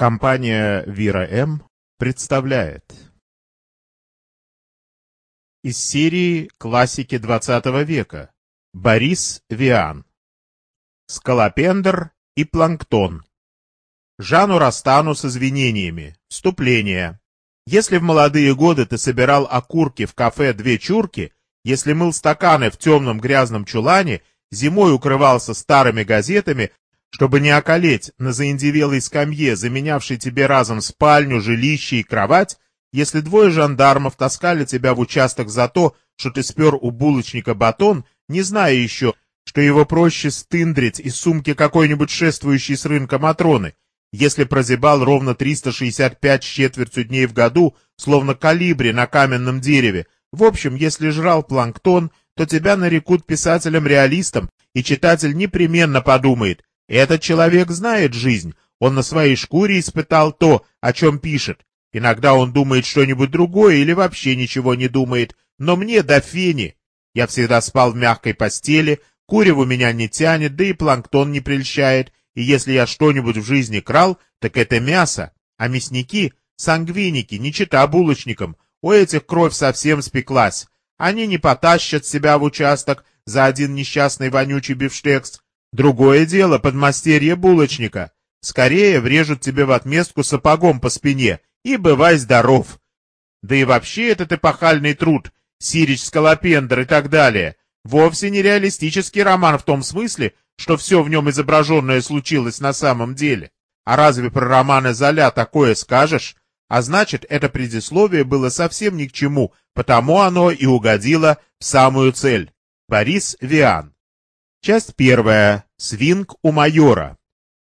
Компания «Вира М.» представляет Из серии «Классики XX века» Борис Виан Скалопендр и Планктон Жану расстану с извинениями. Вступление. Если в молодые годы ты собирал окурки в кафе «Две чурки», если мыл стаканы в темном грязном чулане, зимой укрывался старыми газетами, чтобы не околеть на заиндевелой скамье, заменявшей тебе разом спальню, жилище и кровать, если двое жандармов таскали тебя в участок за то, что ты спер у булочника батон, не зная еще, что его проще стындрить из сумки какой-нибудь шествующей с рынка Матроны, если прозябал ровно 365 с четвертью дней в году, словно калибри на каменном дереве, в общем, если жрал планктон, то тебя нарекут писателем-реалистом, и читатель непременно подумает, этот человек знает жизнь, он на своей шкуре испытал то, о чем пишет. Иногда он думает что-нибудь другое или вообще ничего не думает, но мне до фени. Я всегда спал в мягкой постели, куреву меня не тянет, да и планктон не прельщает, и если я что-нибудь в жизни крал, так это мясо, а мясники — сангвиники, не чита булочникам, у этих кровь совсем спеклась. Они не потащат себя в участок за один несчастный вонючий бифштекс, Другое дело подмастерье булочника. Скорее врежут тебе в отместку сапогом по спине, и бывай здоров. Да и вообще этот эпохальный труд, Сирич Скалопендр и так далее, вовсе не реалистический роман в том смысле, что все в нем изображенное случилось на самом деле. А разве про романы Золя такое скажешь? А значит, это предисловие было совсем ни к чему, потому оно и угодило в самую цель. Борис Виан Часть первая. Свинг у майора.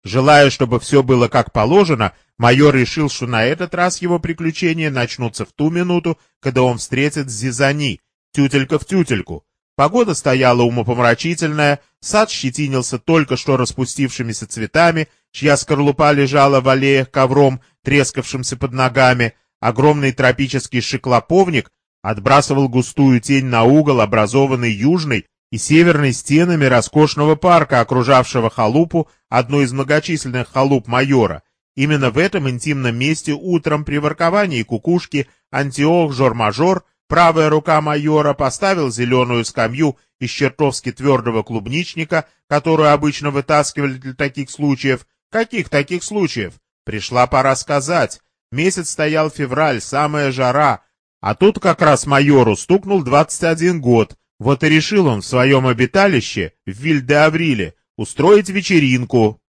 Желая, чтобы все было как положено, майор решил, что на этот раз его приключения начнутся в ту минуту, когда он встретит Зизани, тютелька в тютельку. Погода стояла умопомрачительная, сад щетинился только что распустившимися цветами, чья скорлупа лежала в аллеях ковром, трескавшимся под ногами, огромный тропический шиклоповник отбрасывал густую тень на угол, образованный южной, и северной стенами роскошного парка, окружавшего халупу, одну из многочисленных халуп майора. Именно в этом интимном месте утром при ворковании кукушки Антиох Жор-Мажор, правая рука майора, поставил зеленую скамью из чертовски твердого клубничника, которую обычно вытаскивали для таких случаев. Каких таких случаев? Пришла пора сказать. Месяц стоял февраль, самая жара, а тут как раз майору стукнул 21 год, вот и решил он в своем обиталище, в Вильде-Авриле, устроить вечеринку.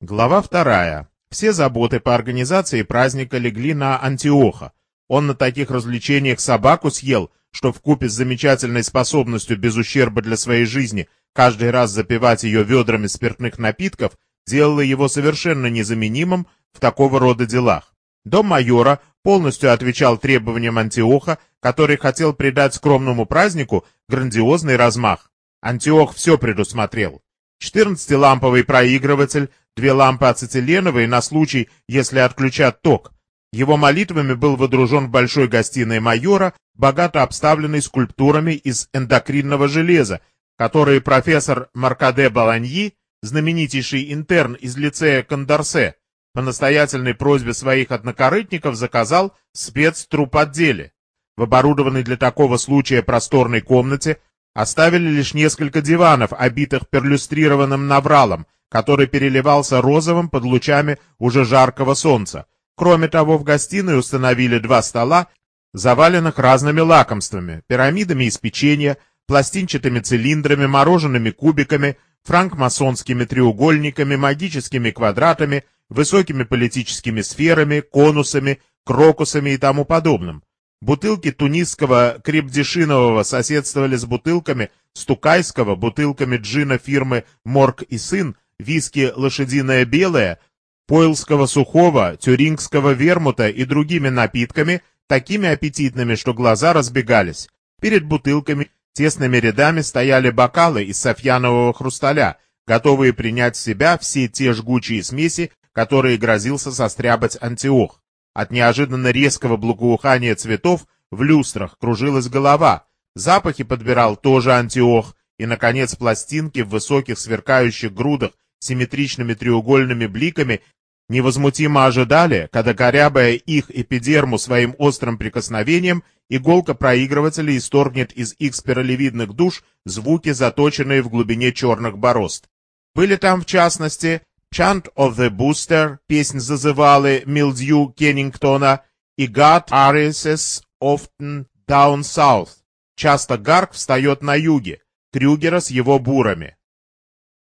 Глава вторая. Все заботы по организации праздника легли на Антиоха. Он на таких развлечениях собаку съел, что в купе с замечательной способностью без ущерба для своей жизни каждый раз запивать ее ведрами спиртных напитков, делало его совершенно незаменимым в такого рода делах. Дом майора полностью отвечал требованиям Антиоха, который хотел придать скромному празднику грандиозный размах. Антиох все предусмотрел. 14-ламповый проигрыватель, две лампы ацетиленовые на случай, если отключат ток. Его молитвами был водружен в большой гостиной майора, богато обставленный скульптурами из эндокринного железа, которые профессор Маркаде Баланьи, знаменитейший интерн из лицея Кондорсе, по настоятельной просьбе своих однокорытников заказал спецтруп отделе. В оборудованной для такого случая просторной комнате оставили лишь несколько диванов, обитых перлюстрированным навралом, который переливался розовым под лучами уже жаркого солнца. Кроме того, в гостиной установили два стола, заваленных разными лакомствами, пирамидами из печенья, пластинчатыми цилиндрами, мороженными кубиками, франкмасонскими треугольниками, магическими квадратами – высокими политическими сферами, конусами, крокусами и тому подобным. Бутылки тунисского крепдешинового соседствовали с бутылками стукайского, бутылками джина фирмы «Морг и сын», виски «Лошадиное белое», пойлского сухого, тюрингского вермута и другими напитками, такими аппетитными, что глаза разбегались. Перед бутылками тесными рядами стояли бокалы из софьянового хрусталя, готовые принять в себя все те жгучие смеси, которые грозился состряпать Антиох. От неожиданно резкого благоухания цветов в люстрах кружилась голова, запахи подбирал тоже Антиох, и, наконец, пластинки в высоких сверкающих грудах симметричными треугольными бликами невозмутимо ожидали, когда корябая их эпидерму своим острым прикосновением, иголка проигрывателя исторгнет из их спиралевидных душ звуки, заточенные в глубине черных борозд. Были там, в частности, Chant of the Booster, песнь зазывалы Милдью Кеннингтона и God Arises Often Down South. Часто Гарк встает на юге, Крюгера с его бурами.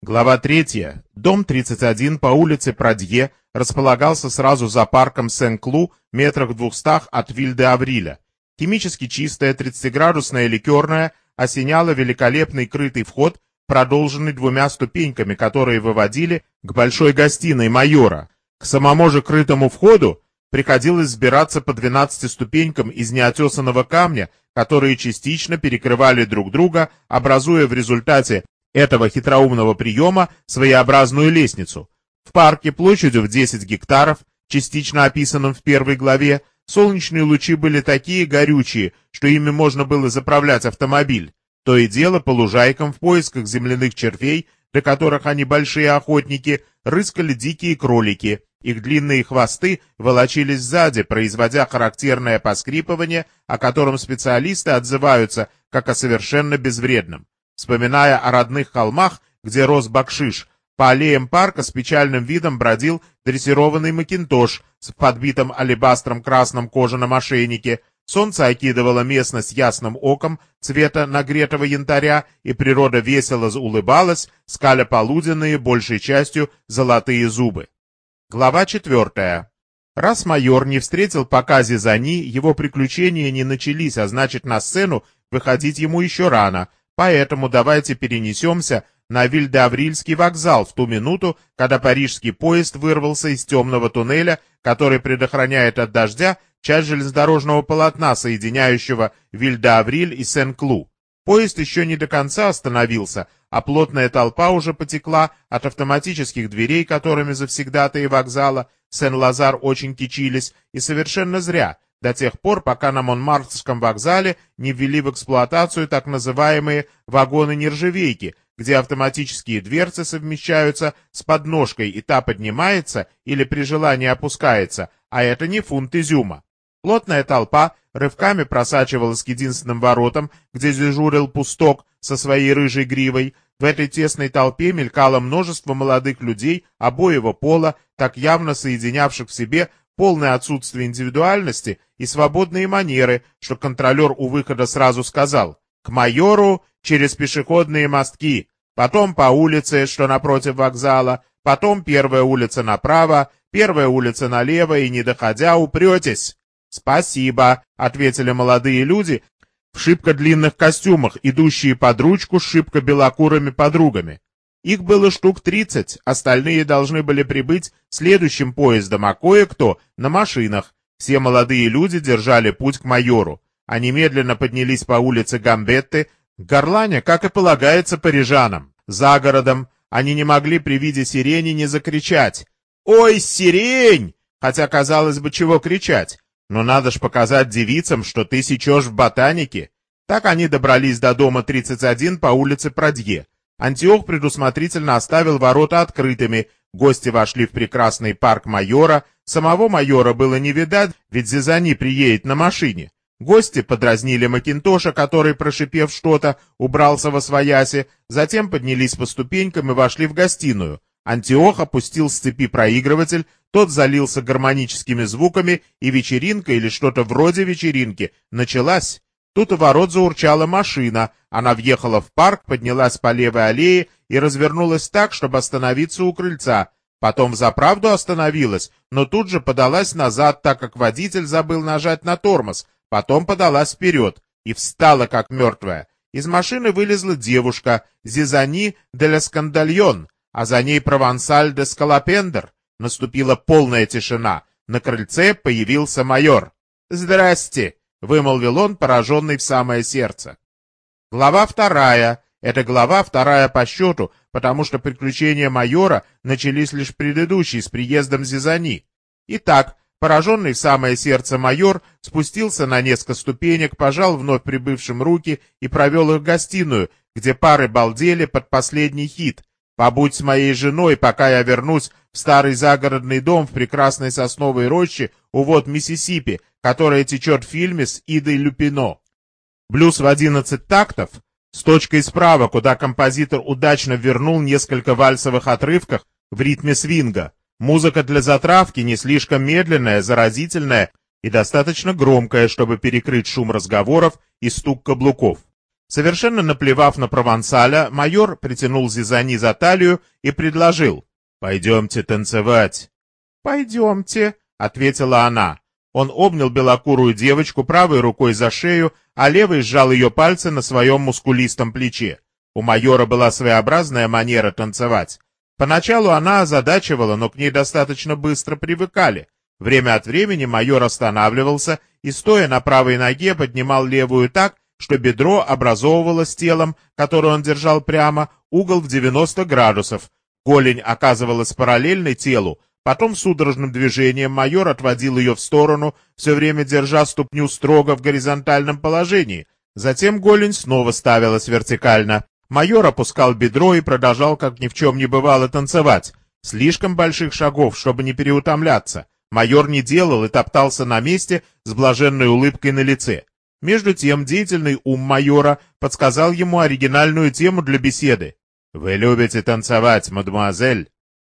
Глава 3. Дом 31 по улице Прадье располагался сразу за парком Сен-Клу, метрах в двухстах от Виль-де-Авриля. Химически чистая 30-градусная ликерная осеняла великолепный крытый вход, продолженный двумя ступеньками, которые выводили к большой гостиной майора. К самому же крытому входу приходилось сбираться по 12 ступенькам из неотесанного камня, которые частично перекрывали друг друга, образуя в результате этого хитроумного приема своеобразную лестницу. В парке площадью в 10 гектаров, частично описанном в первой главе, солнечные лучи были такие горючие, что ими можно было заправлять автомобиль. То и дело по лужайкам в поисках земляных червей, для которых они большие охотники, рыскали дикие кролики. Их длинные хвосты волочились сзади, производя характерное поскрипывание, о котором специалисты отзываются как о совершенно безвредном. Вспоминая о родных холмах, где рос бакшиш, по аллеям парка с печальным видом бродил дрессированный макинтош с подбитым алебастром красном кожаном ошейнике. Солнце окидывало местность ясным оком цвета нагретого янтаря, и природа весело улыбалась, скаля полуденные, большей частью, золотые зубы. Глава четвертая. Раз майор не встретил пока Зизани, его приключения не начались, а значит, на сцену выходить ему еще рано, поэтому давайте перенесемся на Вильдаврильский вокзал в ту минуту, когда парижский поезд вырвался из темного туннеля, который предохраняет от дождя часть железнодорожного полотна, соединяющего Вильдавриль и Сен-Клу. Поезд еще не до конца остановился, а плотная толпа уже потекла от автоматических дверей, которыми завсегдатые вокзала Сен-Лазар очень кичились, и совершенно зря, до тех пор, пока на Монмартском вокзале не ввели в эксплуатацию так называемые вагоны-нержавейки, где автоматические дверцы совмещаются с подножкой, и та поднимается или при желании опускается, а это не фунт изюма. Плотная толпа рывками просачивалась к единственным воротам, где дежурил пусток со своей рыжей гривой. В этой тесной толпе мелькало множество молодых людей обоего пола, так явно соединявших в себе полное отсутствие индивидуальности и свободные манеры, что контролер у выхода сразу сказал «К майору через пешеходные мостки, потом по улице, что напротив вокзала, потом первая улица направо, первая улица налево, и, не доходя, упретесь. «Спасибо», — ответили молодые люди в шибко длинных костюмах, идущие под ручку с шибко белокурыми подругами. Их было штук тридцать, остальные должны были прибыть следующим поездом, а кое-кто на машинах. Все молодые люди держали путь к майору. Они медленно поднялись по улице Гамбетты, горланя, как и полагается парижанам. За городом они не могли при виде сирени не закричать «Ой, сирень!» Хотя, казалось бы, чего кричать. Но надо ж показать девицам, что ты сечешь в ботанике. Так они добрались до дома 31 по улице Прадье. Антиох предусмотрительно оставил ворота открытыми, гости вошли в прекрасный парк майора, самого майора было не видать, ведь Зизани приедет на машине. Гости подразнили Макинтоша, который, прошипев что-то, убрался во свояси, затем поднялись по ступенькам и вошли в гостиную. Антиох опустил с цепи проигрыватель, тот залился гармоническими звуками, и вечеринка или что-то вроде вечеринки началась. Тут у ворот заурчала машина, она въехала в парк, поднялась по левой аллее и развернулась так, чтобы остановиться у крыльца. Потом заправду остановилась, но тут же подалась назад, так как водитель забыл нажать на тормоз, потом подалась вперед и встала, как мертвая. Из машины вылезла девушка, Зизани де ла Скандальон, а за ней Провансаль де Скалопендер. Наступила полная тишина. На крыльце появился майор. «Здрасте!» — вымолвил он, пораженный в самое сердце. Глава вторая. Это глава вторая по счету, потому что приключения майора начались лишь предыдущей с приездом Зизани. Итак, пораженный в самое сердце майор спустился на несколько ступенек, пожал вновь прибывшим руки и провел их в гостиную, где пары балдели под последний хит — Побудь с моей женой, пока я вернусь в старый загородный дом в прекрасной сосновой роще у вод Миссисипи, которая течет в фильме с Идой Люпино. Блюз в 11 тактов с точкой справа, куда композитор удачно вернул несколько вальсовых отрывков в ритме свинга. Музыка для затравки не слишком медленная, заразительная и достаточно громкая, чтобы перекрыть шум разговоров и стук каблуков. Совершенно наплевав на провансаля, майор притянул Зизани за талию и предложил «Пойдемте танцевать». «Пойдемте», — ответила она. Он обнял белокурую девочку правой рукой за шею, а левой сжал ее пальцы на своем мускулистом плече. У майора была своеобразная манера танцевать. Поначалу она озадачивала, но к ней достаточно быстро привыкали. Время от времени майор останавливался и, стоя на правой ноге, поднимал левую так, что бедро образовывало с телом, которое он держал прямо, угол в 90 градусов. Голень оказывалась параллельной телу, потом судорожным движением майор отводил ее в сторону, все время держа ступню строго в горизонтальном положении. Затем голень снова ставилась вертикально. Майор опускал бедро и продолжал, как ни в чем не бывало, танцевать. Слишком больших шагов, чтобы не переутомляться. Майор не делал и топтался на месте с блаженной улыбкой на лице. Между тем деятельный ум майора подсказал ему оригинальную тему для беседы. «Вы любите танцевать, мадемуазель?»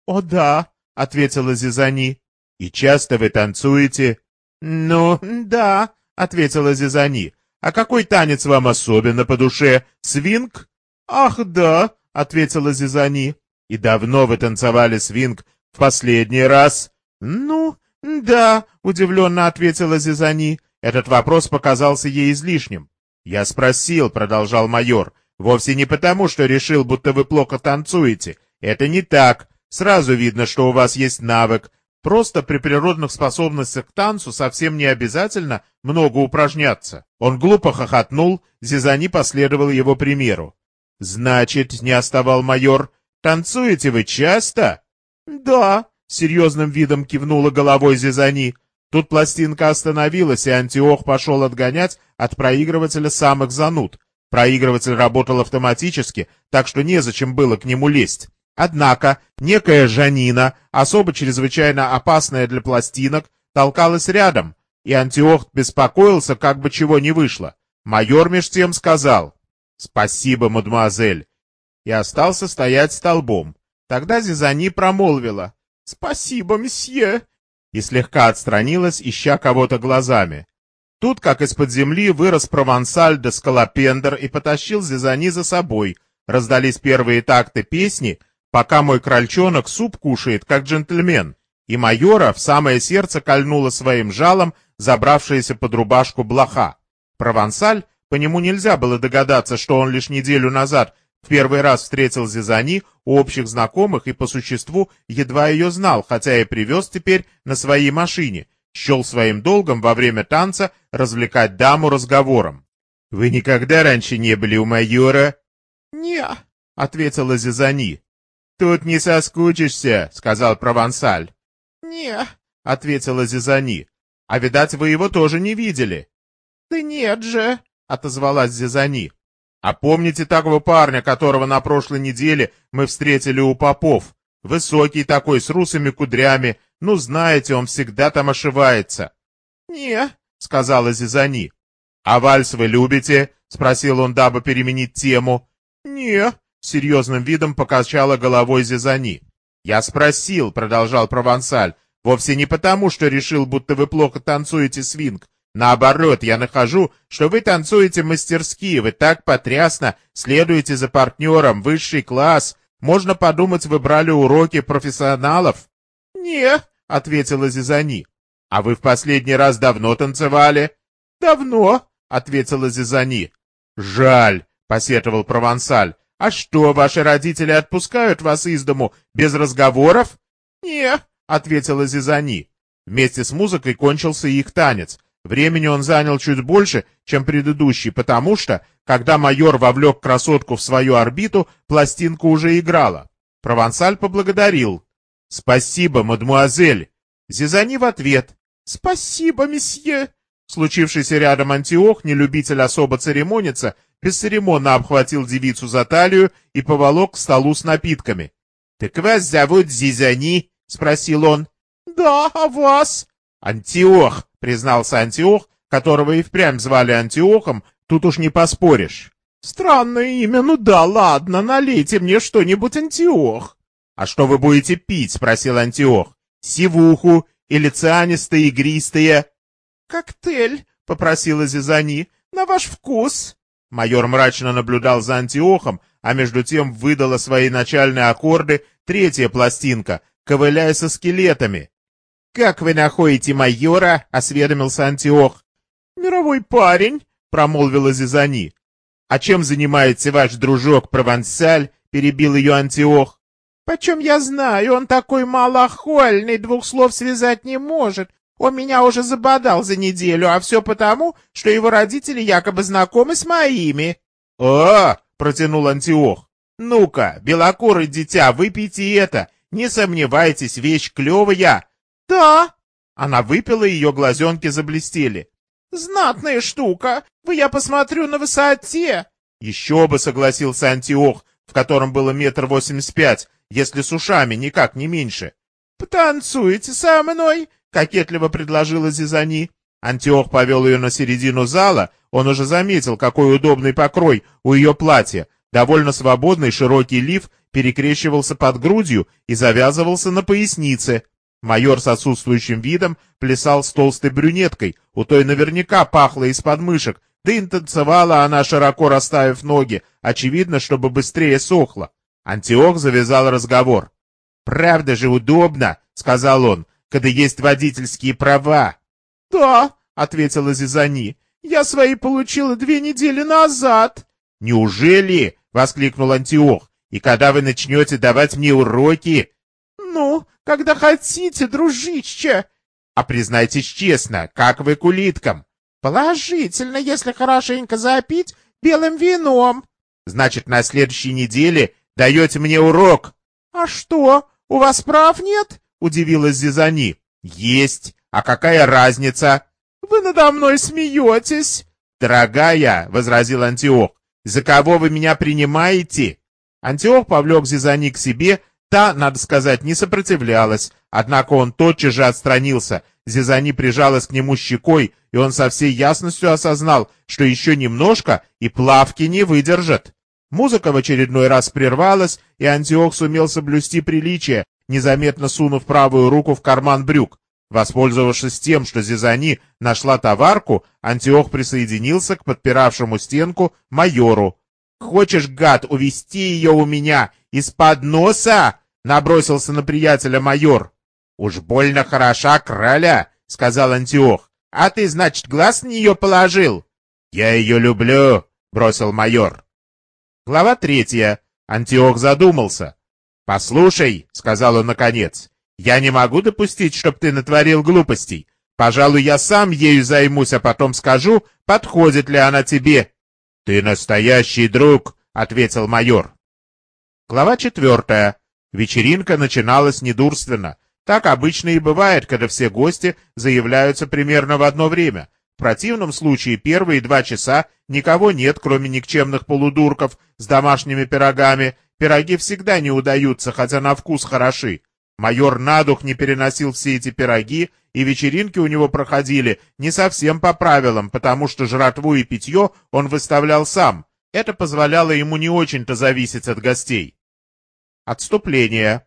«О, да», — ответила Зизани. «И часто вы танцуете?» «Ну, да», — ответила Зизани. «А какой танец вам особенно по душе? Свинг?» «Ах, да», — ответила Зизани. «И давно вы танцевали свинг в последний раз?» «Ну, да», — удивленно ответила Зизани. Этот вопрос показался ей излишним. «Я спросил», — продолжал майор, — «вовсе не потому, что решил, будто вы плохо танцуете. Это не так. Сразу видно, что у вас есть навык. Просто при природных способностях к танцу совсем не обязательно много упражняться». Он глупо хохотнул, Зизани последовал его примеру. «Значит, не оставал майор, танцуете вы часто?» «Да», — серьезным видом кивнула головой Зизани. Тут пластинка остановилась, и Антиох пошел отгонять от проигрывателя самых зануд. Проигрыватель работал автоматически, так что незачем было к нему лезть. Однако некая Жанина, особо чрезвычайно опасная для пластинок, толкалась рядом, и Антиох беспокоился, как бы чего не вышло. Майор меж тем сказал «Спасибо, мадемуазель», и остался стоять столбом. Тогда Зизани промолвила «Спасибо, месье, и слегка отстранилась, ища кого-то глазами. Тут, как из-под земли, вырос провансаль де Скалопендер и потащил Зизани за собой. Раздались первые такты песни, пока мой крольчонок суп кушает, как джентльмен, и майора в самое сердце кольнуло своим жалом забравшаяся под рубашку блоха. Провансаль, по нему нельзя было догадаться, что он лишь неделю назад в первый раз встретил Зизани у общих знакомых и по существу едва ее знал, хотя и привез теперь на своей машине, счел своим долгом во время танца развлекать даму разговором. «Вы никогда раньше не были у майора?» «Не», — ответила Зизани. «Тут не соскучишься», — сказал Провансаль. «Не», — ответила Зизани. «А видать, вы его тоже не видели». «Да нет же», — отозвалась Зизани. А помните такого парня, которого на прошлой неделе мы встретили у попов? Высокий такой, с русыми кудрями. Ну, знаете, он всегда там ошивается. — Не, — сказала Зизани. — А вальс вы любите? — спросил он, дабы переменить тему. — Не, — серьезным видом покачала головой Зизани. — Я спросил, — продолжал Провансаль, — вовсе не потому, что решил, будто вы плохо танцуете свинг. Наоборот, я нахожу, что вы танцуете мастерски, вы так потрясно следуете за партнером, высший класс. Можно подумать, вы брали уроки профессионалов. — Не, — ответила Зизани. — А вы в последний раз давно танцевали? — Давно, — ответила Зизани. — Жаль, — посетовал Провансаль. — А что, ваши родители отпускают вас из дому без разговоров? — Не, — ответила Зизани. Вместе с музыкой кончился их танец. Времени он занял чуть больше, чем предыдущий, потому что, когда майор вовлек красотку в свою орбиту, пластинка уже играла. Провансаль поблагодарил. «Спасибо, мадмуазель!» Зизани в ответ. «Спасибо, месье!» Случившийся рядом Антиох, не любитель особо церемониться, бесцеремонно обхватил девицу за талию и поволок к столу с напитками. «Так вас зовут Зизани?» — спросил он. Да, а вас? Антиох, признался Антиох, которого и впрямь звали Антиохом, тут уж не поспоришь. Странное имя, ну да, ладно, налейте мне что-нибудь, Антиох. А что вы будете пить? спросил Антиох. Сивуху или цианистое игристое? Коктейль, попросила Зизани, на ваш вкус. Майор мрачно наблюдал за Антиохом, а между тем выдала свои начальные аккорды третья пластинка, ковыляя со скелетами. «Как вы находите майора?» — осведомился Антиох. «Мировой парень», — промолвила Зизани. «А чем занимается ваш дружок Провансаль?» — перебил ее Антиох. «Почем я знаю, он такой малохольный, двух слов связать не может. Он меня уже забодал за неделю, а все потому, что его родители якобы знакомы с моими». «О!» — протянул Антиох. «Ну-ка, белокурый дитя, выпейте это. Не сомневайтесь, вещь клевая». «Да». Она выпила, ее глазенки заблестели. «Знатная штука. Вы, я посмотрю, на высоте». «Еще бы», — согласился Антиох, в котором было метр восемьдесят пять, если с ушами никак не меньше. «Потанцуете со мной?» — кокетливо предложила Зизани. Антиох повел ее на середину зала, он уже заметил, какой удобный покрой у ее платья. Довольно свободный широкий лиф перекрещивался под грудью и завязывался на пояснице. Майор с отсутствующим видом плясал с толстой брюнеткой, у той наверняка пахло из подмышек, да и танцевала она, широко расставив ноги, очевидно, чтобы быстрее сохла. Антиох завязал разговор. «Правда же удобно», — сказал он, — «когда есть водительские права». «Да», — ответила Зизани, — «я свои получила две недели назад». «Неужели?» — воскликнул Антиох. «И когда вы начнете давать мне уроки?» «Ну, когда хотите, дружище!» «А признайтесь честно, как вы к улиткам?» «Положительно, если хорошенько запить белым вином». «Значит, на следующей неделе даете мне урок?» «А что, у вас прав нет?» — удивилась Зизани. «Есть. А какая разница?» «Вы надо мной смеетесь!» «Дорогая!» — возразил Антиох. «За кого вы меня принимаете?» Антиох повлек Зизани к себе Та, надо сказать, не сопротивлялась, однако он тотчас же отстранился. Зизани прижалась к нему щекой, и он со всей ясностью осознал, что еще немножко и плавки не выдержат. Музыка в очередной раз прервалась, и Антиох сумел соблюсти приличие, незаметно сунув правую руку в карман брюк. Воспользовавшись тем, что Зизани нашла товарку, Антиох присоединился к подпиравшему стенку майору. «Хочешь, гад, увести ее у меня из-под носа?» Набросился на приятеля майор. «Уж больно хороша краля», — сказал Антиох. «А ты, значит, глаз на нее положил?» «Я ее люблю», — бросил майор. Глава третья. Антиох задумался. «Послушай», — сказал он наконец, — «я не могу допустить, чтоб ты натворил глупостей. Пожалуй, я сам ею займусь, а потом скажу, подходит ли она тебе». «Ты настоящий друг», — ответил майор. Глава четвертая. Вечеринка начиналась недурственно. Так обычно и бывает, когда все гости заявляются примерно в одно время. В противном случае первые два часа никого нет, кроме никчемных полудурков с домашними пирогами. Пироги всегда не удаются, хотя на вкус хороши. Майор на дух не переносил все эти пироги, и вечеринки у него проходили не совсем по правилам, потому что жратву и питье он выставлял сам. Это позволяло ему не очень-то зависеть от гостей. Отступление.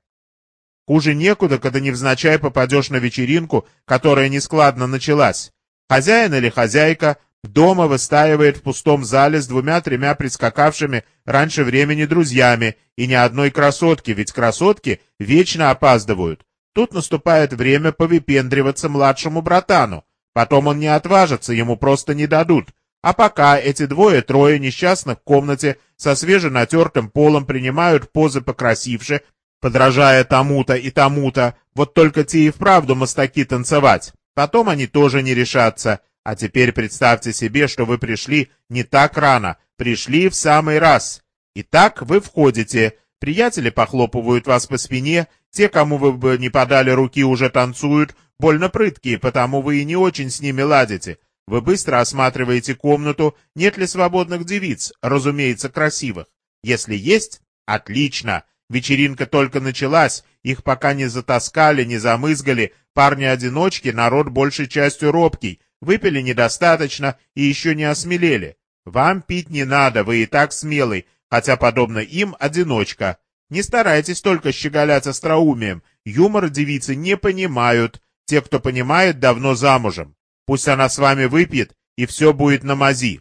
Хуже некуда, когда невзначай попадешь на вечеринку, которая нескладно началась. Хозяин или хозяйка дома выстаивает в пустом зале с двумя-тремя прискакавшими раньше времени друзьями и ни одной красотки, ведь красотки вечно опаздывают. Тут наступает время повыпендриваться младшему братану. Потом он не отважится, ему просто не дадут. А пока эти двое-трое несчастных в комнате со свеженатертым полом принимают позы покрасивше, подражая тому-то и тому-то, вот только те и вправду мастаки танцевать. Потом они тоже не решатся. А теперь представьте себе, что вы пришли не так рано, пришли в самый раз. Итак, вы входите, приятели похлопывают вас по спине, те, кому вы бы не подали руки, уже танцуют, больно прыткие, потому вы и не очень с ними ладите. Вы быстро осматриваете комнату, нет ли свободных девиц, разумеется, красивых. Если есть, отлично. Вечеринка только началась, их пока не затаскали, не замызгали, парни-одиночки, народ большей частью робкий, выпили недостаточно и еще не осмелели. Вам пить не надо, вы и так смелый, хотя, подобно им, одиночка. Не старайтесь только щеголять остроумием, юмора девицы не понимают, те, кто понимает, давно замужем. Пусть она с вами выпьет, и все будет на мази.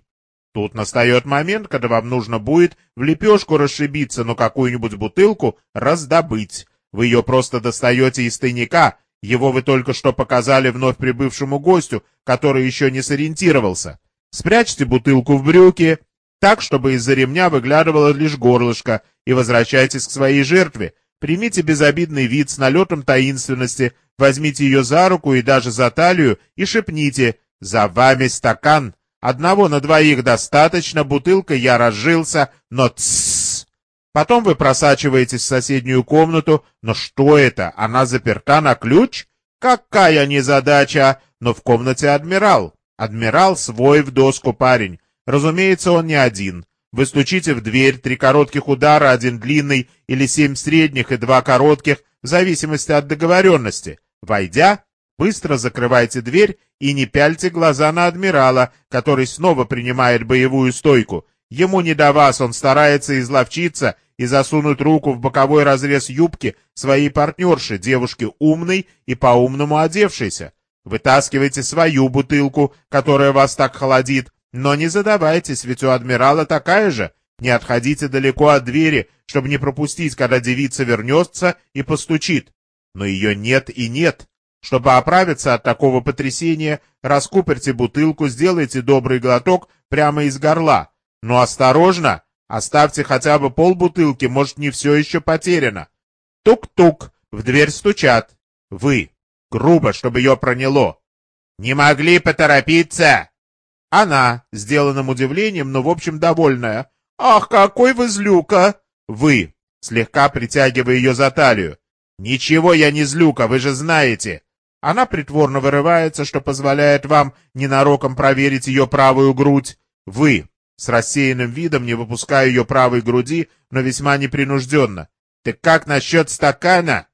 Тут настает момент, когда вам нужно будет в лепешку расшибиться, но какую-нибудь бутылку раздобыть. Вы ее просто достаете из тайника, его вы только что показали вновь прибывшему гостю, который еще не сориентировался. Спрячьте бутылку в брюки, так, чтобы из-за ремня выглядывало лишь горлышко, и возвращайтесь к своей жертве. Примите безобидный вид с налетом таинственности, возьмите ее за руку и даже за талию и шепните «За вами стакан! Одного на двоих достаточно, бутылка я разжился, но тссс!» Потом вы просачиваетесь в соседнюю комнату, но что это, она заперта на ключ? Какая незадача! Но в комнате адмирал. Адмирал свой в доску парень. Разумеется, он не один. Вы стучите в дверь, три коротких удара, один длинный, или семь средних и два коротких, в зависимости от договоренности. Войдя, быстро закрывайте дверь и не пяльте глаза на адмирала, который снова принимает боевую стойку. Ему не до вас, он старается изловчиться и засунуть руку в боковой разрез юбки своей партнерши, девушки умной и по-умному одевшейся. Вытаскивайте свою бутылку, которая вас так холодит, но не задавайтесь, ведь у адмирала такая же. Не отходите далеко от двери, чтобы не пропустить, когда девица вернется и постучит. Но ее нет и нет. Чтобы оправиться от такого потрясения, раскупорьте бутылку, сделайте добрый глоток прямо из горла. Но осторожно, оставьте хотя бы полбутылки, может, не все еще потеряно. Тук-тук, в дверь стучат. Вы. Грубо, чтобы ее проняло. «Не могли поторопиться!» Она, сделанным удивлением, но в общем довольная. «Ах, какой вы злюка!» «Вы!» слегка притягивая ее за талию. «Ничего я не злюка, вы же знаете!» Она притворно вырывается, что позволяет вам ненароком проверить ее правую грудь. Вы, с рассеянным видом, не выпуская ее правой груди, но весьма непринужденно. «Ты как насчет стакана?»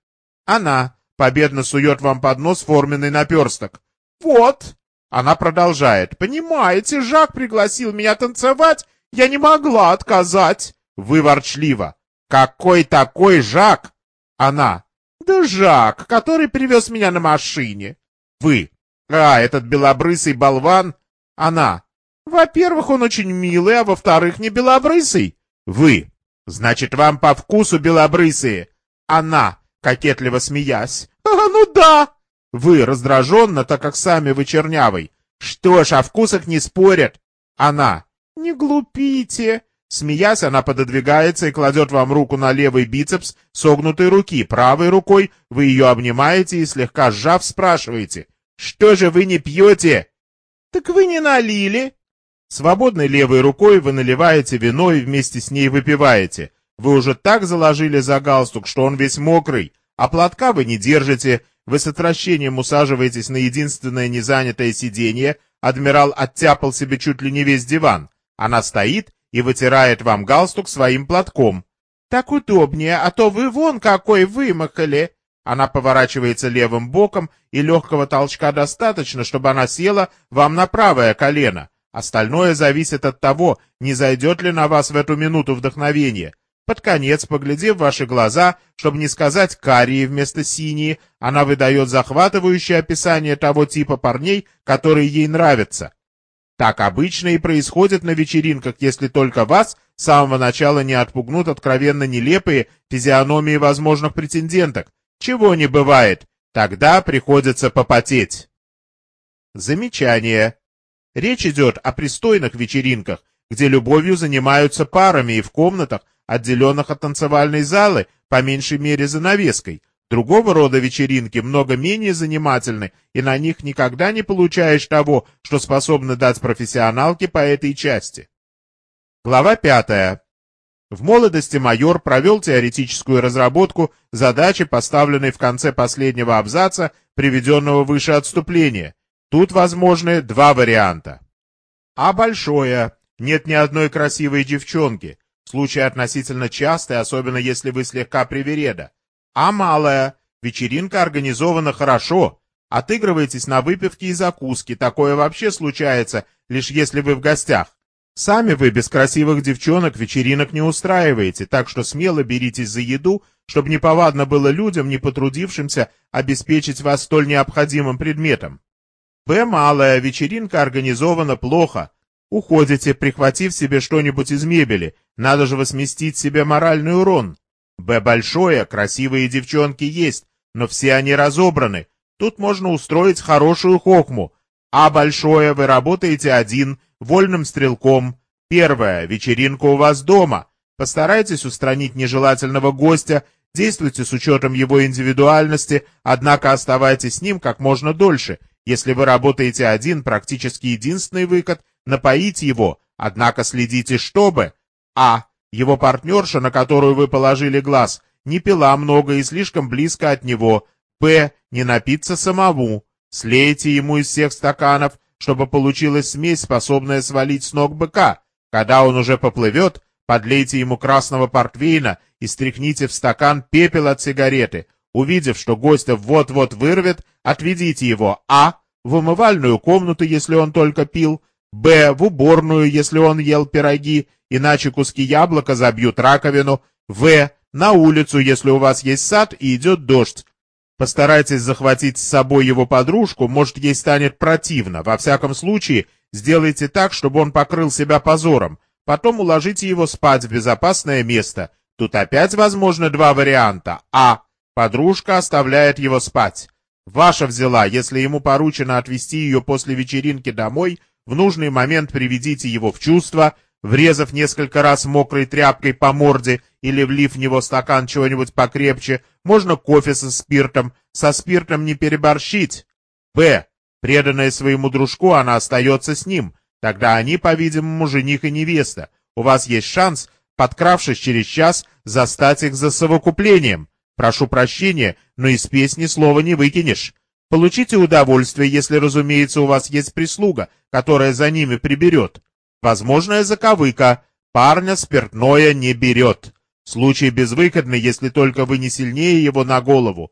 Она победно сует вам под нос форменный наперсток. «Вот!» Она продолжает. «Понимаете, Жак пригласил меня танцевать, я не могла отказать!» Вы ворчливо. «Какой такой Жак?» Она. «Да Жак, который привез меня на машине». Вы. «А, этот белобрысый болван?» Она. «Во-первых, он очень милый, а во-вторых, не белобрысый». Вы. «Значит, вам по вкусу белобрысые?» Она, кокетливо смеясь. «А, ну да!» Вы раздраженно, так как сами вы чернявый. Что ж, о вкусах не спорят. Она. Не глупите. Смеясь, она пододвигается и кладет вам руку на левый бицепс согнутой руки. Правой рукой вы ее обнимаете и, слегка сжав, спрашиваете. «Что же вы не пьете?» «Так вы не налили». Свободной левой рукой вы наливаете вино и вместе с ней выпиваете. Вы уже так заложили за галстук, что он весь мокрый, а платка вы не держите, вы с отвращением усаживаетесь на единственное незанятое сиденье, адмирал оттяпал себе чуть ли не весь диван. Она стоит и вытирает вам галстук своим платком. «Так удобнее, а то вы вон какой вымахали!» Она поворачивается левым боком, и легкого толчка достаточно, чтобы она села вам на правое колено. Остальное зависит от того, не зайдет ли на вас в эту минуту вдохновение. Под конец, поглядев в ваши глаза, чтобы не сказать карие вместо синие, она выдает захватывающее описание того типа парней, которые ей нравятся. Так обычно и происходит на вечеринках, если только вас с самого начала не отпугнут откровенно нелепые физиономии возможных претенденток. Чего не бывает, тогда приходится попотеть. Замечание. Речь идет о пристойных вечеринках, где любовью занимаются парами и в комнатах, отделенных от танцевальной залы, по меньшей мере занавеской. Другого рода вечеринки много менее занимательны, и на них никогда не получаешь того, что способны дать профессионалки по этой части. Глава пятая. В молодости майор провел теоретическую разработку задачи, поставленной в конце последнего абзаца, приведенного выше отступления. Тут возможны два варианта. А большое. Нет ни одной красивой девчонки. Случай относительно частый, особенно если вы слегка привереда. А малая. Вечеринка организована хорошо. Отыгрываетесь на выпивке и закуски. Такое вообще случается, лишь если вы в гостях. Сами вы без красивых девчонок вечеринок не устраиваете, так что смело беритесь за еду, чтобы неповадно было людям, не потрудившимся, обеспечить вас столь необходимым предметом. Б. Малая. Вечеринка организована плохо. Уходите, прихватив себе что-нибудь из мебели. Надо же возместить себе моральный урон. Б. Большое. Красивые девчонки есть, но все они разобраны. Тут можно устроить хорошую хохму. А. Большое. Вы работаете один, вольным стрелком. Первое. Вечеринка у вас дома. Постарайтесь устранить нежелательного гостя, действуйте с учетом его индивидуальности, однако оставайтесь с ним как можно дольше. Если вы работаете один, практически единственный выход – напоить его, однако следите, чтобы а. Его партнерша, на которую вы положили глаз, не пила много и слишком близко от него, б. Не напиться самому, слейте ему из всех стаканов, чтобы получилась смесь, способная свалить с ног быка. Когда он уже поплывет, подлейте ему красного портвейна и стряхните в стакан пепел от сигареты. Увидев, что гостя вот-вот вырвет, отведите его а. в умывальную комнату, если он только пил, б. в уборную, если он ел пироги, иначе куски яблока забьют раковину, в. на улицу, если у вас есть сад и идет дождь, Постарайтесь захватить с собой его подружку, может, ей станет противно. Во всяком случае, сделайте так, чтобы он покрыл себя позором. Потом уложите его спать в безопасное место. Тут опять возможны два варианта. А. Подружка оставляет его спать. Ваша взяла, если ему поручено отвезти ее после вечеринки домой, в нужный момент приведите его в чувство, врезав несколько раз мокрой тряпкой по морде или влив в него стакан чего-нибудь покрепче, можно кофе со спиртом, со спиртом не переборщить. Б. Преданная своему дружку, она остается с ним. Тогда они, по-видимому, жених и невеста. У вас есть шанс, подкравшись через час, застать их за совокуплением. Прошу прощения, но из песни слова не выкинешь. Получите удовольствие, если, разумеется, у вас есть прислуга, которая за ними приберет. Возможная заковыка. Парня спиртное не берет. Случай безвыходный, если только вы не сильнее его на голову.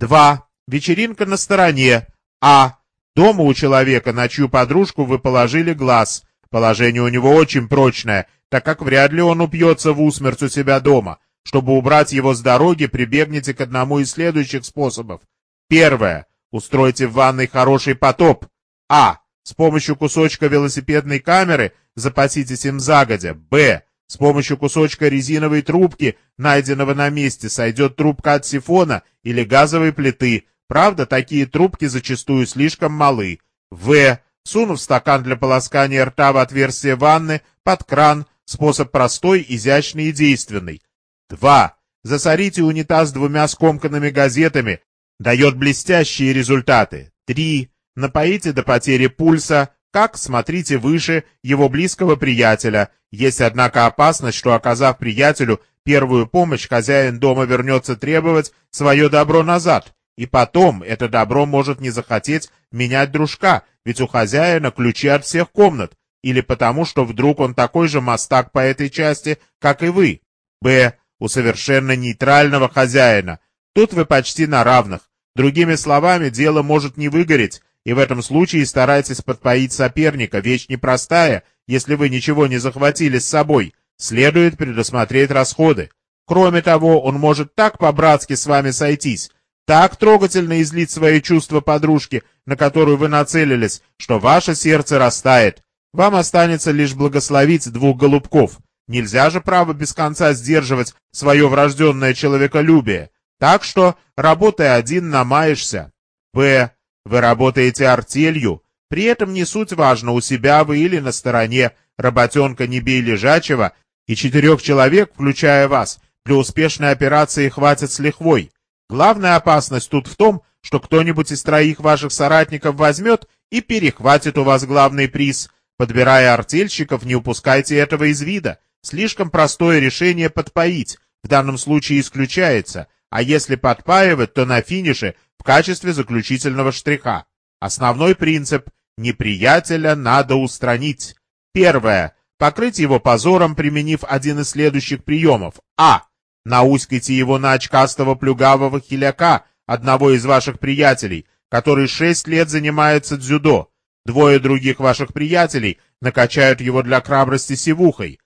2. Вечеринка на стороне. А. Дома у человека, на чью подружку вы положили глаз. Положение у него очень прочное, так как вряд ли он упьется в усмерть у себя дома. Чтобы убрать его с дороги, прибегните к одному из следующих способов. Первое. Устройте в ванной хороший потоп. А. С помощью кусочка велосипедной камеры запаситесь им загодя. Б. С помощью кусочка резиновой трубки, найденного на месте, сойдет трубка от сифона или газовой плиты. Правда, такие трубки зачастую слишком малы. В. Сунув стакан для полоскания рта в отверстие ванны, под кран, способ простой, изящный и действенный. 2. Засорите унитаз двумя скомканными газетами, дает блестящие результаты. 3. Напоите до потери пульса, как, смотрите выше, его близкого приятеля, есть, однако, опасность, что, оказав приятелю первую помощь, хозяин дома вернется требовать свое добро назад. И потом это добро может не захотеть менять дружка, ведь у хозяина ключи от всех комнат. Или потому, что вдруг он такой же мастак по этой части, как и вы. Б. У совершенно нейтрального хозяина. Тут вы почти на равных. Другими словами, дело может не выгореть, и в этом случае старайтесь подпоить соперника, вещь непростая, если вы ничего не захватили с собой, следует предусмотреть расходы. Кроме того, он может так по-братски с вами сойтись, так трогательно излить свои чувства подружке, на которую вы нацелились, что ваше сердце растает. Вам останется лишь благословить двух голубков. Нельзя же, право, без конца сдерживать свое врожденное человеколюбие. Так что, работая один, намаешься. Б. Вы работаете артелью, при этом не суть важно, у себя вы или на стороне, работенка не бей лежачего, и четырех человек, включая вас, для успешной операции хватит с лихвой. Главная опасность тут в том, что кто-нибудь из троих ваших соратников возьмет и перехватит у вас главный приз. Подбирая артельщиков, не упускайте этого из вида. Слишком простое решение подпоить, в данном случае исключается, а если подпаивать, то на финише в качестве заключительного штриха. Основной принцип – неприятеля надо устранить. Первое. покрыть его позором, применив один из следующих приемов. А. Науськайте его на очкастого плюгавого хиляка, одного из ваших приятелей, который шесть лет занимается дзюдо. Двое других ваших приятелей накачают его для храбрости сивухой.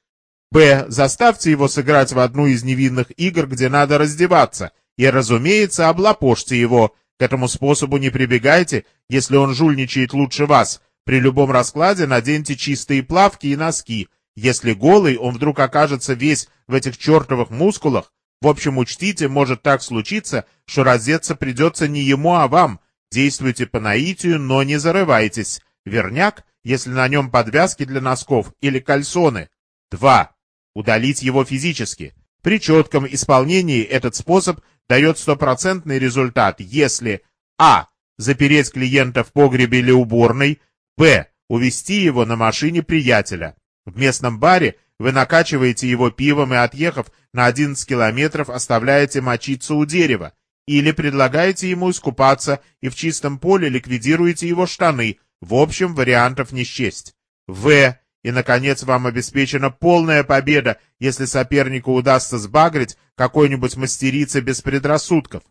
Б. Заставьте его сыграть в одну из невинных игр, где надо раздеваться, и, разумеется, облапошьте его. К этому способу не прибегайте, если он жульничает лучше вас. При любом раскладе наденьте чистые плавки и носки. Если голый, он вдруг окажется весь в этих чертовых мускулах. В общем, учтите, может так случиться, что раздеться придется не ему, а вам. Действуйте по наитию, но не зарывайтесь. Верняк, если на нем подвязки для носков или кальсоны. 2. Удалить его физически. При четком исполнении этот способ дает стопроцентный результат, если а. запереть клиента в погребе или уборной, б. увести его на машине приятеля. В местном баре вы накачиваете его пивом и, отъехав на 11 километров, оставляете мочиться у дерева. Или предлагаете ему искупаться и в чистом поле ликвидируете его штаны. В общем, вариантов не счесть. В. И, наконец, вам обеспечена полная победа, если сопернику удастся сбагрить какой-нибудь мастерице без предрассудков.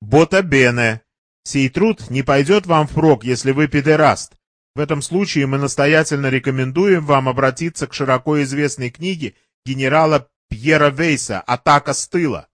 Бота Бене. Сей труд не пойдет вам впрок, если вы педераст. В этом случае мы настоятельно рекомендуем вам обратиться к широко известной книге генерала Пьера Вейса «Атака с тыла».